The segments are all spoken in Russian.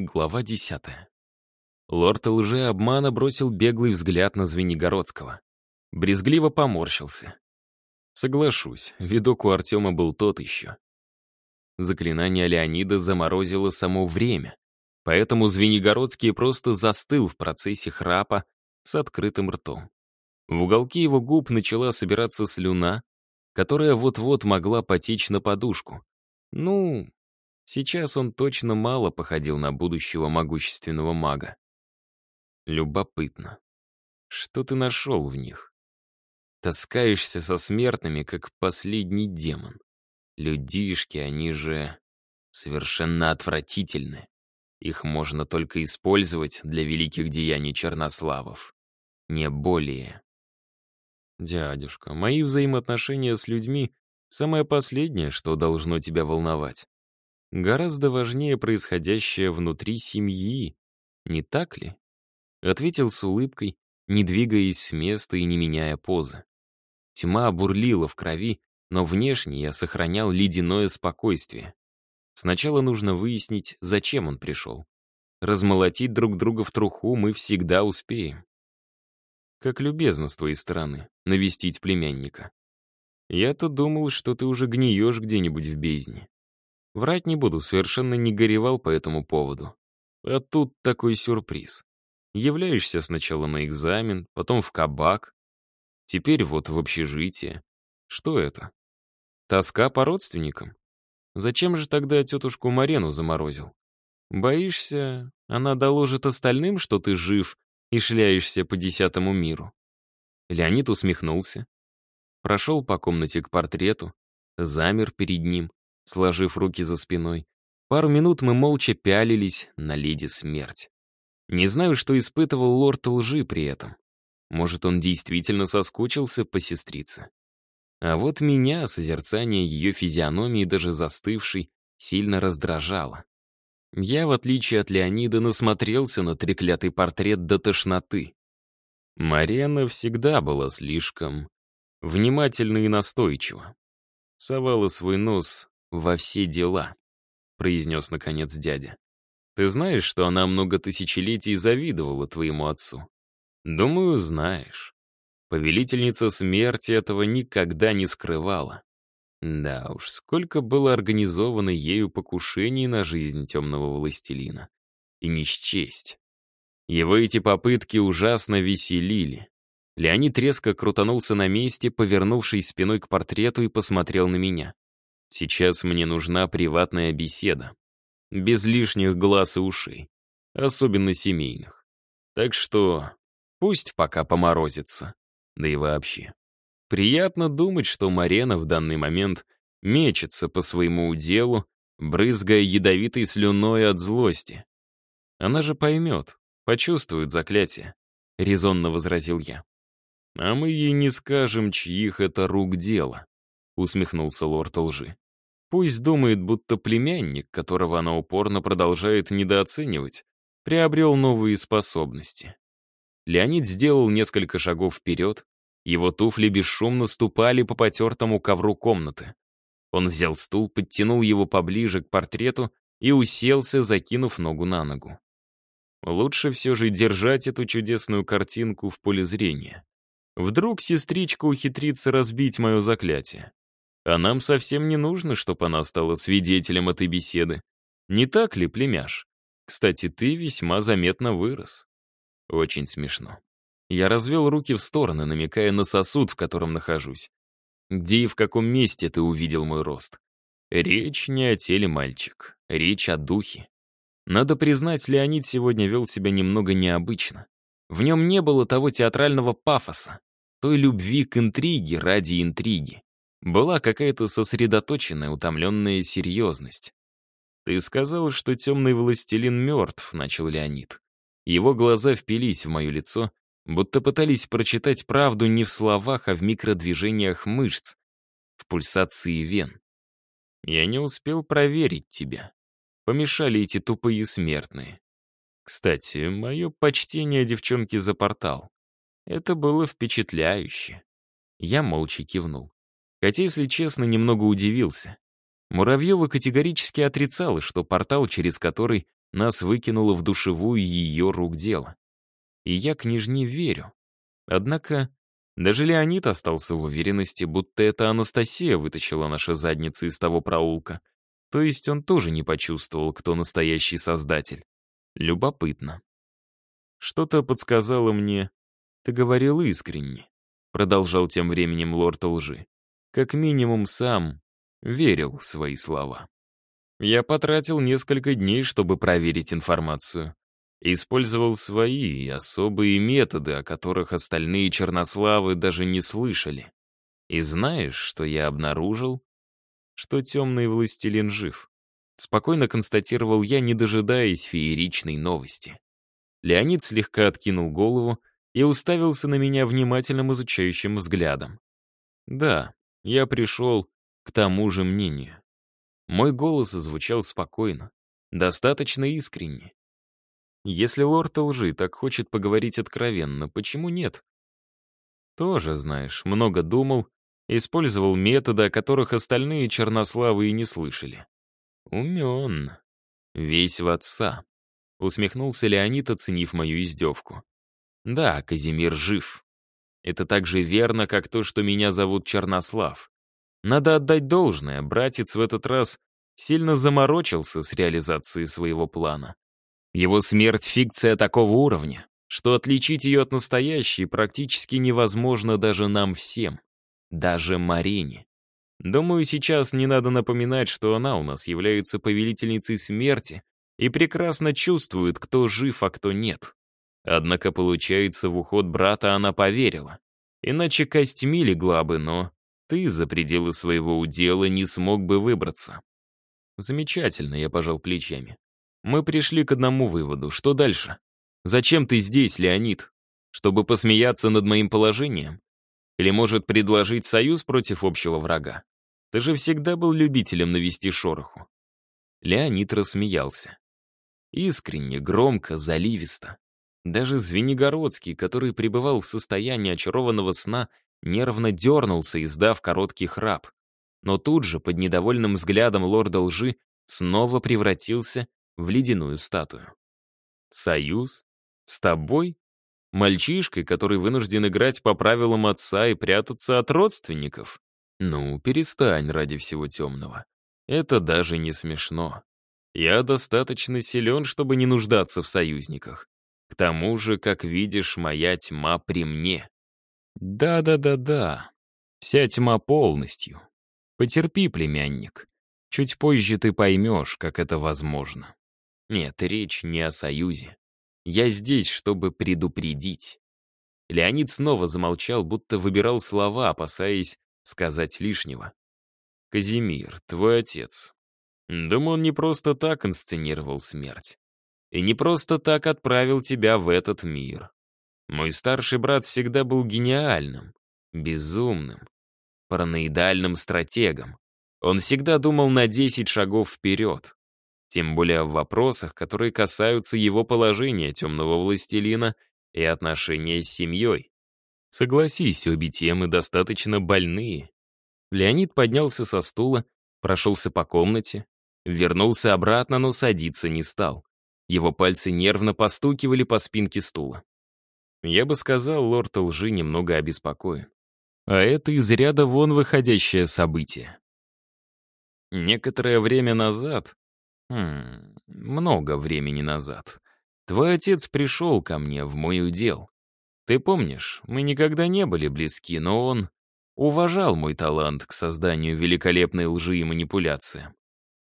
Глава десятая. Лорд лжи обмана бросил беглый взгляд на Звенигородского. Брезгливо поморщился. Соглашусь, видок у Артема был тот еще. Заклинание Леонида заморозило само время, поэтому Звенигородский просто застыл в процессе храпа с открытым ртом. В уголке его губ начала собираться слюна, которая вот-вот могла потечь на подушку. Ну, Сейчас он точно мало походил на будущего могущественного мага. Любопытно. Что ты нашел в них? Таскаешься со смертными, как последний демон. Людишки, они же совершенно отвратительны. Их можно только использовать для великих деяний чернославов. Не более. Дядюшка, мои взаимоотношения с людьми — самое последнее, что должно тебя волновать. Гораздо важнее происходящее внутри семьи, не так ли? Ответил с улыбкой, не двигаясь с места и не меняя позы. Тьма бурлила в крови, но внешне я сохранял ледяное спокойствие. Сначала нужно выяснить, зачем он пришел. Размолотить друг друга в труху мы всегда успеем. Как любезно с твоей стороны навестить племянника. Я-то думал, что ты уже гниешь где-нибудь в бездне. Врать не буду, совершенно не горевал по этому поводу. А тут такой сюрприз. Являешься сначала на экзамен, потом в кабак, теперь вот в общежитие. Что это? Тоска по родственникам? Зачем же тогда тетушку Марену заморозил? Боишься, она доложит остальным, что ты жив и шляешься по десятому миру? Леонид усмехнулся, прошел по комнате к портрету, замер перед ним, сложив руки за спиной. Пару минут мы молча пялились на леди смерть. Не знаю, что испытывал лорд лжи при этом. Может, он действительно соскучился по сестрице. А вот меня созерцание ее физиономии, даже застывшей, сильно раздражало. Я, в отличие от Леонида, насмотрелся на треклятый портрет до тошноты. Марена всегда была слишком внимательна и настойчива. Совала свой нос во все дела», — произнес наконец дядя. «Ты знаешь, что она много тысячелетий завидовала твоему отцу?» «Думаю, знаешь. Повелительница смерти этого никогда не скрывала. Да уж, сколько было организовано ею покушений на жизнь темного властелина. И не счесть. Его эти попытки ужасно веселили. Леонид резко крутанулся на месте, повернувшись спиной к портрету и посмотрел на меня. Сейчас мне нужна приватная беседа. Без лишних глаз и ушей. Особенно семейных. Так что пусть пока поморозится. Да и вообще. Приятно думать, что Марена в данный момент мечется по своему уделу, брызгая ядовитой слюной от злости. Она же поймет, почувствует заклятие, — резонно возразил я. А мы ей не скажем, чьих это рук дело усмехнулся лорд лжи. Пусть думает, будто племянник, которого она упорно продолжает недооценивать, приобрел новые способности. Леонид сделал несколько шагов вперед, его туфли бесшумно ступали по потертому ковру комнаты. Он взял стул, подтянул его поближе к портрету и уселся, закинув ногу на ногу. Лучше все же держать эту чудесную картинку в поле зрения. Вдруг сестричка ухитрится разбить мое заклятие. А нам совсем не нужно, чтобы она стала свидетелем этой беседы. Не так ли, племяш? Кстати, ты весьма заметно вырос. Очень смешно. Я развел руки в стороны, намекая на сосуд, в котором нахожусь. Где и в каком месте ты увидел мой рост? Речь не о теле, мальчик. Речь о духе. Надо признать, Леонид сегодня вел себя немного необычно. В нем не было того театрального пафоса, той любви к интриге ради интриги. Была какая-то сосредоточенная, утомленная серьезность. «Ты сказал, что темный властелин мертв», — начал Леонид. Его глаза впились в мое лицо, будто пытались прочитать правду не в словах, а в микродвижениях мышц, в пульсации вен. Я не успел проверить тебя. Помешали эти тупые смертные. Кстати, мое почтение девчонки за портал. Это было впечатляюще. Я молча кивнул. Хотя, если честно, немного удивился. Муравьева категорически отрицала, что портал, через который нас выкинуло в душевую ее рук дело. И я княжне верю. Однако даже Леонид остался в уверенности, будто это Анастасия вытащила наши задницы из того проулка. То есть он тоже не почувствовал, кто настоящий создатель. Любопытно. Что-то подсказало мне. Ты говорил искренне. Продолжал тем временем лорд лжи. Как минимум сам верил в свои слова. Я потратил несколько дней, чтобы проверить информацию. Использовал свои особые методы, о которых остальные чернославы даже не слышали. И знаешь, что я обнаружил? Что темный властелин жив. Спокойно констатировал я, не дожидаясь фееричной новости. Леонид слегка откинул голову и уставился на меня внимательным изучающим взглядом. Да, я пришел к тому же мнению. Мой голос звучал спокойно, достаточно искренне. Если лорд лжи так хочет поговорить откровенно, почему нет? Тоже, знаешь, много думал, использовал методы, о которых остальные чернославы и не слышали. Умен. Весь в отца. Усмехнулся Леонид, оценив мою издевку. Да, Казимир жив. Это так же верно, как то, что меня зовут Чернослав. Надо отдать должное, братец в этот раз сильно заморочился с реализацией своего плана. Его смерть — фикция такого уровня, что отличить ее от настоящей практически невозможно даже нам всем, даже Марине. Думаю, сейчас не надо напоминать, что она у нас является повелительницей смерти и прекрасно чувствует, кто жив, а кто нет. Однако, получается, в уход брата она поверила. Иначе костьми легла бы, но ты за пределы своего удела не смог бы выбраться. Замечательно, я пожал плечами. Мы пришли к одному выводу. Что дальше? Зачем ты здесь, Леонид? Чтобы посмеяться над моим положением? Или, может, предложить союз против общего врага? Ты же всегда был любителем навести шороху. Леонид рассмеялся. Искренне, громко, заливисто. Даже Звенигородский, который пребывал в состоянии очарованного сна, нервно дернулся, издав короткий храп. Но тут же, под недовольным взглядом лорда лжи, снова превратился в ледяную статую. «Союз? С тобой? Мальчишкой, который вынужден играть по правилам отца и прятаться от родственников? Ну, перестань ради всего темного. Это даже не смешно. Я достаточно силен, чтобы не нуждаться в союзниках. К тому же, как видишь, моя тьма при мне. Да-да-да-да. Вся тьма полностью. Потерпи, племянник. Чуть позже ты поймешь, как это возможно. Нет, речь не о союзе. Я здесь, чтобы предупредить. Леонид снова замолчал, будто выбирал слова, опасаясь сказать лишнего. «Казимир, твой отец. Думаю, он не просто так инсценировал смерть. И не просто так отправил тебя в этот мир. Мой старший брат всегда был гениальным, безумным, параноидальным стратегом. Он всегда думал на 10 шагов вперед. Тем более в вопросах, которые касаются его положения темного властелина и отношения с семьей. Согласись, обе темы достаточно больные. Леонид поднялся со стула, прошелся по комнате, вернулся обратно, но садиться не стал. Его пальцы нервно постукивали по спинке стула. Я бы сказал, лорд лжи немного обеспокоен. А это из ряда вон выходящее событие. Некоторое время назад, хм, много времени назад, твой отец пришел ко мне в мой удел. Ты помнишь, мы никогда не были близки, но он уважал мой талант к созданию великолепной лжи и манипуляции.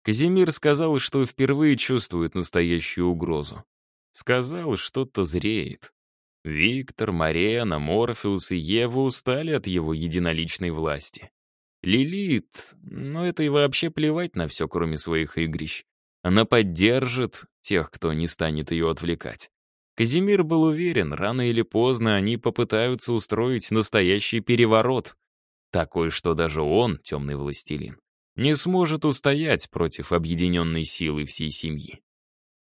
Казимир сказал, что впервые чувствует настоящую угрозу. Сказал, что-то зреет. Виктор, Марена, Морфеус и Ева устали от его единоличной власти. Лилит, ну это и вообще плевать на все, кроме своих игрищ. Она поддержит тех, кто не станет ее отвлекать. Казимир был уверен, рано или поздно они попытаются устроить настоящий переворот. Такой, что даже он, темный властелин, не сможет устоять против объединенной силы всей семьи.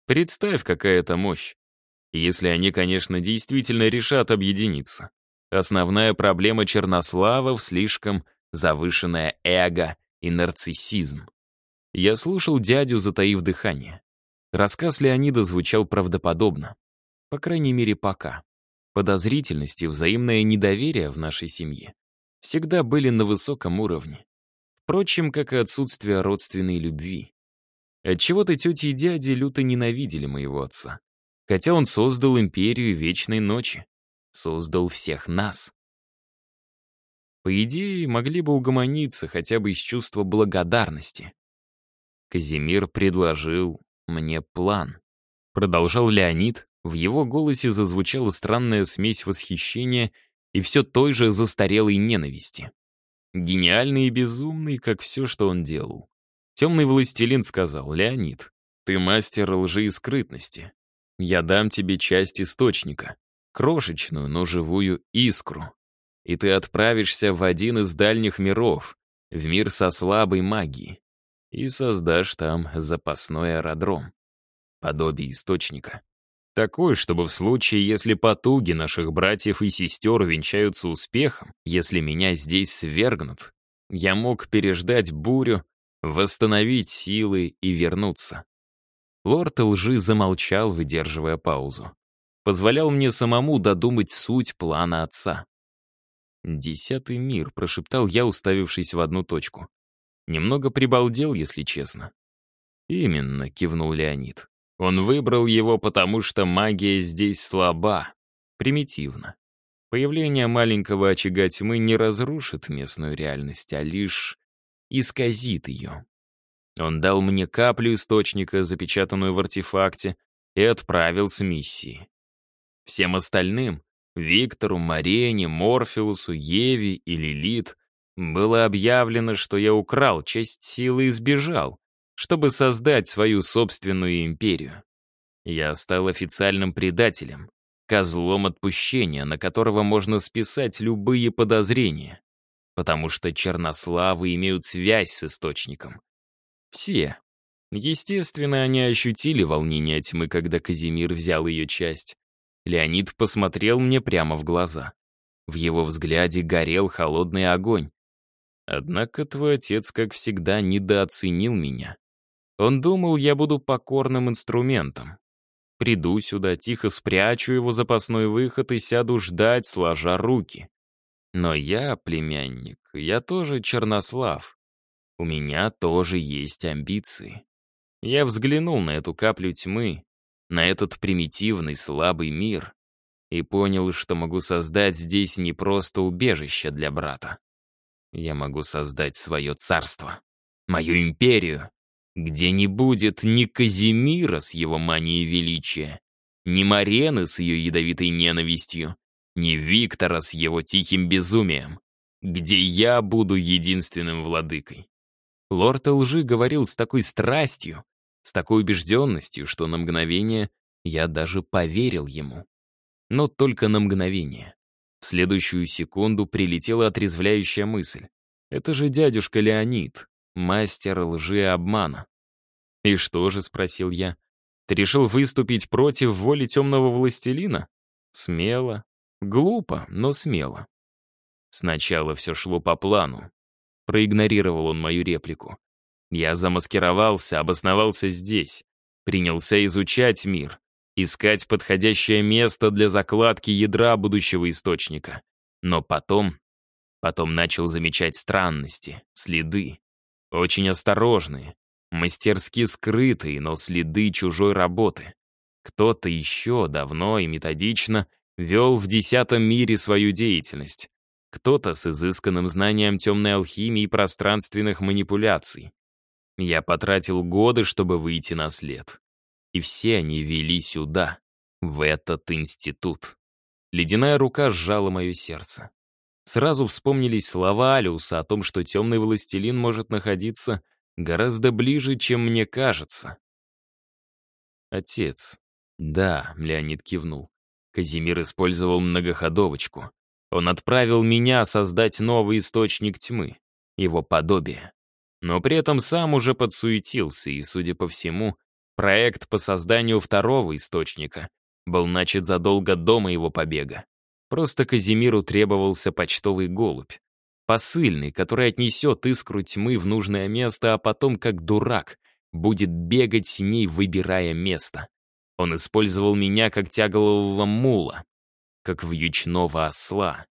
Представь, какая это мощь. Если они, конечно, действительно решат объединиться. Основная проблема Чернослава в слишком завышенное эго и нарциссизм. Я слушал дядю, затаив дыхание. Рассказ Леонида звучал правдоподобно. По крайней мере, пока. Подозрительность и взаимное недоверие в нашей семье всегда были на высоком уровне. Впрочем, как и отсутствие родственной любви. Отчего-то тети и дяди люто ненавидели моего отца. Хотя он создал империю Вечной Ночи. Создал всех нас. По идее, могли бы угомониться хотя бы из чувства благодарности. Казимир предложил мне план. Продолжал Леонид, в его голосе зазвучала странная смесь восхищения и все той же застарелой ненависти. Гениальный и безумный, как все, что он делал. Темный властелин сказал, «Леонид, ты мастер лжи и скрытности. Я дам тебе часть источника, крошечную, но живую искру. И ты отправишься в один из дальних миров, в мир со слабой магией, и создашь там запасной аэродром, подобие источника. Такой, чтобы в случае, если потуги наших братьев и сестер венчаются успехом, если меня здесь свергнут, я мог переждать бурю, восстановить силы и вернуться. Лорд лжи замолчал, выдерживая паузу. Позволял мне самому додумать суть плана отца. «Десятый мир», — прошептал я, уставившись в одну точку. Немного прибалдел, если честно. «Именно», — кивнул Леонид. Он выбрал его, потому что магия здесь слаба, примитивна. Появление маленького очага тьмы не разрушит местную реальность, а лишь исказит ее. Он дал мне каплю источника, запечатанную в артефакте, и отправил с миссией. Всем остальным — Виктору, Марене, Морфеусу, Еве и Лилит — было объявлено, что я украл часть силы и сбежал, чтобы создать свою собственную империю. Я стал официальным предателем, козлом отпущения, на которого можно списать любые подозрения, потому что чернославы имеют связь с источником. Все. Естественно, они ощутили волнение тьмы, когда Казимир взял ее часть. Леонид посмотрел мне прямо в глаза. В его взгляде горел холодный огонь. Однако твой отец, как всегда, недооценил меня. Он думал, я буду покорным инструментом. Приду сюда, тихо спрячу его запасной выход и сяду ждать, сложа руки. Но я, племянник, я тоже чернослав. У меня тоже есть амбиции. Я взглянул на эту каплю тьмы, на этот примитивный, слабый мир и понял, что могу создать здесь не просто убежище для брата. Я могу создать свое царство, мою империю, где не будет ни Казимира с его манией величия, ни Марены с ее ядовитой ненавистью, ни Виктора с его тихим безумием, где я буду единственным владыкой. Лорд лжи говорил с такой страстью, с такой убежденностью, что на мгновение я даже поверил ему. Но только на мгновение. В следующую секунду прилетела отрезвляющая мысль. Это же дядюшка Леонид, мастер лжи и обмана. «И что же?» — спросил я. «Ты решил выступить против воли темного властелина?» «Смело. Глупо, но смело». Сначала все шло по плану. Проигнорировал он мою реплику. Я замаскировался, обосновался здесь. Принялся изучать мир, искать подходящее место для закладки ядра будущего источника. Но потом... Потом начал замечать странности, следы. Очень осторожные, мастерски скрытые, но следы чужой работы. Кто-то еще давно и методично вел в десятом мире свою деятельность. Кто-то с изысканным знанием темной алхимии и пространственных манипуляций. Я потратил годы, чтобы выйти на след. И все они вели сюда, в этот институт. Ледяная рука сжала мое сердце. Сразу вспомнились слова Алиуса о том, что темный властелин может находиться гораздо ближе, чем мне кажется. Отец. Да, Леонид кивнул. Казимир использовал многоходовочку. Он отправил меня создать новый источник тьмы, его подобие. Но при этом сам уже подсуетился, и, судя по всему, проект по созданию второго источника был начат задолго до моего побега. Просто Казимиру требовался почтовый голубь. Посыльный, который отнесет искру тьмы в нужное место, а потом, как дурак, будет бегать с ней, выбирая место. Он использовал меня как тяглового мула, как вьючного осла.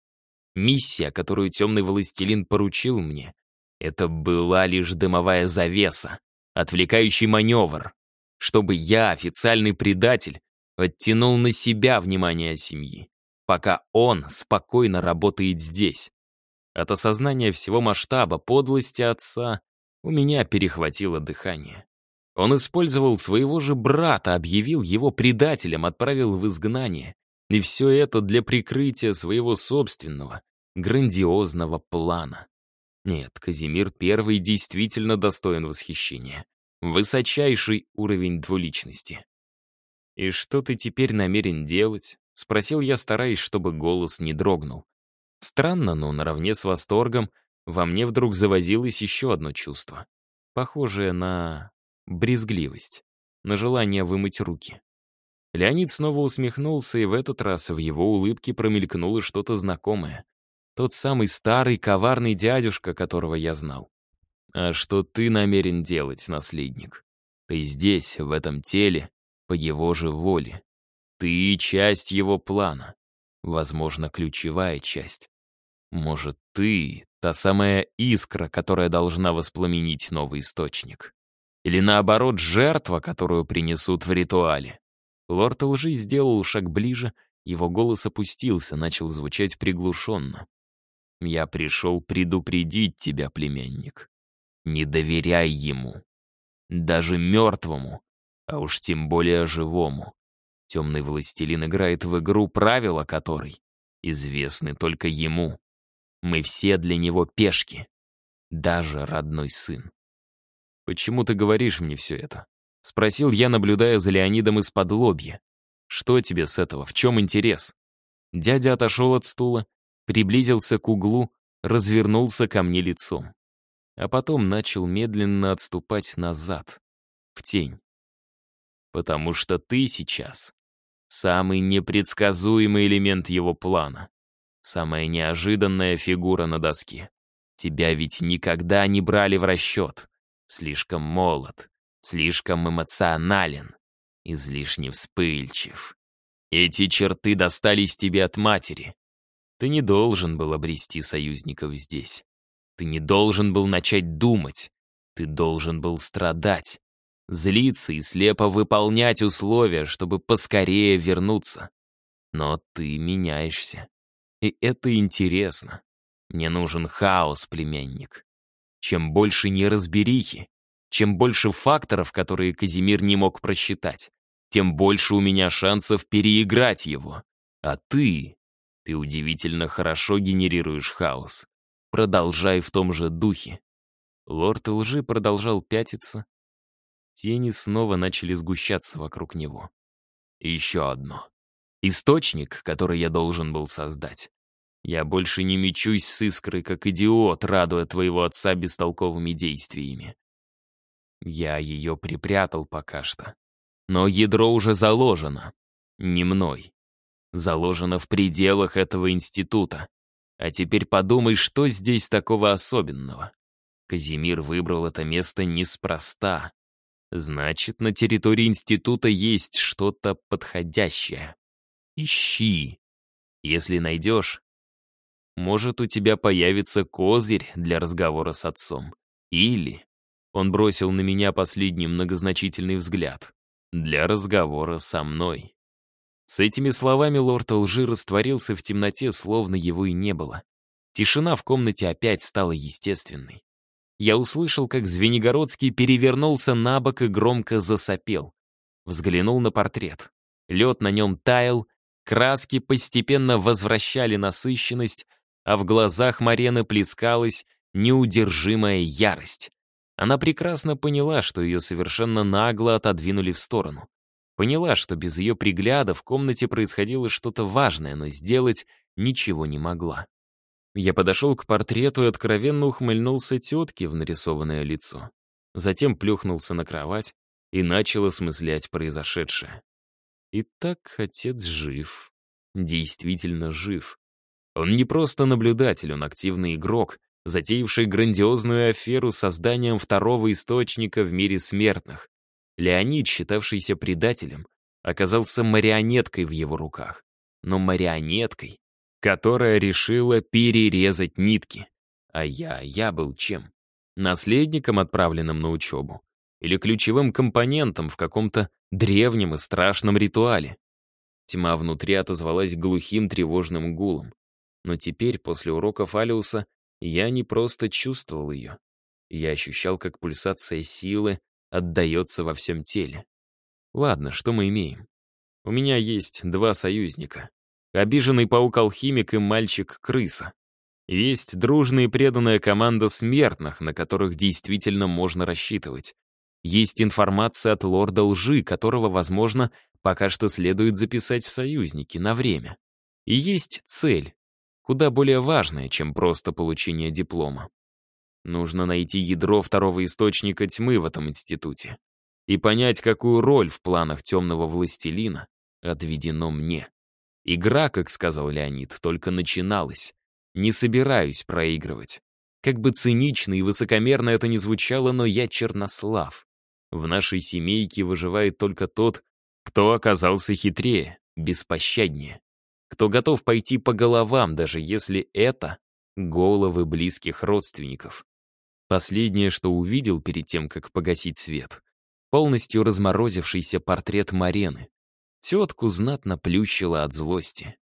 Миссия, которую темный властелин поручил мне, это была лишь дымовая завеса, отвлекающий маневр, чтобы я, официальный предатель, оттянул на себя внимание семьи, пока он спокойно работает здесь. От осознания всего масштаба подлости отца у меня перехватило дыхание. Он использовал своего же брата, объявил его предателем, отправил в изгнание. И все это для прикрытия своего собственного, грандиозного плана. Нет, Казимир Первый действительно достоин восхищения. Высочайший уровень двуличности. «И что ты теперь намерен делать?» — спросил я, стараясь, чтобы голос не дрогнул. Странно, но наравне с восторгом во мне вдруг завозилось еще одно чувство. Похожее на брезгливость, на желание вымыть руки. Леонид снова усмехнулся, и в этот раз в его улыбке промелькнуло что-то знакомое. Тот самый старый коварный дядюшка, которого я знал. «А что ты намерен делать, наследник? Ты здесь, в этом теле, по его же воле. Ты — часть его плана. Возможно, ключевая часть. Может, ты — та самая искра, которая должна воспламенить новый источник. Или наоборот, жертва, которую принесут в ритуале. Лорд лжи сделал шаг ближе, его голос опустился, начал звучать приглушенно. «Я пришел предупредить тебя, племянник. Не доверяй ему. Даже мертвому, а уж тем более живому. Темный властелин играет в игру, правила которой известны только ему. Мы все для него пешки, даже родной сын. «Почему ты говоришь мне все это?» — спросил я, наблюдая за Леонидом из-под лобья. «Что тебе с этого? В чем интерес?» Дядя отошел от стула, приблизился к углу, развернулся ко мне лицом. А потом начал медленно отступать назад, в тень. «Потому что ты сейчас самый непредсказуемый элемент его плана, самая неожиданная фигура на доске. Тебя ведь никогда не брали в расчет. Слишком молод, слишком эмоционален, излишне вспыльчив. Эти черты достались тебе от матери. Ты не должен был обрести союзников здесь. Ты не должен был начать думать. Ты должен был страдать, злиться и слепо выполнять условия, чтобы поскорее вернуться. Но ты меняешься. И это интересно. Мне нужен хаос, племянник. Чем больше неразберихи, чем больше факторов, которые Казимир не мог просчитать, тем больше у меня шансов переиграть его. А ты... Ты удивительно хорошо генерируешь хаос. Продолжай в том же духе. Лорд лжи продолжал пятиться. Тени снова начали сгущаться вокруг него. И еще одно. Источник, который я должен был создать. Я больше не мечусь с искрой, как идиот, радуя твоего отца бестолковыми действиями. Я ее припрятал пока что. Но ядро уже заложено. Не мной. Заложено в пределах этого института. А теперь подумай, что здесь такого особенного. Казимир выбрал это место неспроста. Значит, на территории института есть что-то подходящее. Ищи. Если найдешь, может, у тебя появится козырь для разговора с отцом. Или... Он бросил на меня последний многозначительный взгляд. Для разговора со мной. С этими словами лорд лжи растворился в темноте, словно его и не было. Тишина в комнате опять стала естественной. Я услышал, как Звенигородский перевернулся на бок и громко засопел. Взглянул на портрет. Лед на нем таял, краски постепенно возвращали насыщенность, а в глазах Марены плескалась неудержимая ярость. Она прекрасно поняла, что ее совершенно нагло отодвинули в сторону. Поняла, что без ее пригляда в комнате происходило что-то важное, но сделать ничего не могла. Я подошел к портрету и откровенно ухмыльнулся тетке в нарисованное лицо. Затем плюхнулся на кровать и начал осмыслять произошедшее. Итак, отец жив. Действительно жив. Он не просто наблюдатель, он активный игрок, затеявший грандиозную аферу с созданием второго источника в мире смертных. Леонид, считавшийся предателем, оказался марионеткой в его руках. Но марионеткой, которая решила перерезать нитки. А я, я был чем? Наследником, отправленным на учебу? Или ключевым компонентом в каком-то древнем и страшном ритуале? Тьма внутри отозвалась глухим тревожным гулом. Но теперь, после уроков Алиуса, я не просто чувствовал ее. Я ощущал, как пульсация силы отдается во всем теле. Ладно, что мы имеем? У меня есть два союзника. Обиженный паук-алхимик и мальчик-крыса. Есть дружная и преданная команда смертных, на которых действительно можно рассчитывать. Есть информация от лорда лжи, которого, возможно, пока что следует записать в союзники на время. И есть цель, куда более важная, чем просто получение диплома. Нужно найти ядро второго источника тьмы в этом институте и понять, какую роль в планах темного властелина отведено мне. Игра, как сказал Леонид, только начиналась. Не собираюсь проигрывать. Как бы цинично и высокомерно это ни звучало, но я чернослав. В нашей семейке выживает только тот, кто оказался хитрее, беспощаднее. Кто готов пойти по головам, даже если это головы близких родственников. Последнее, что увидел перед тем, как погасить свет, полностью разморозившийся портрет Марены. Тетку знатно плющило от злости.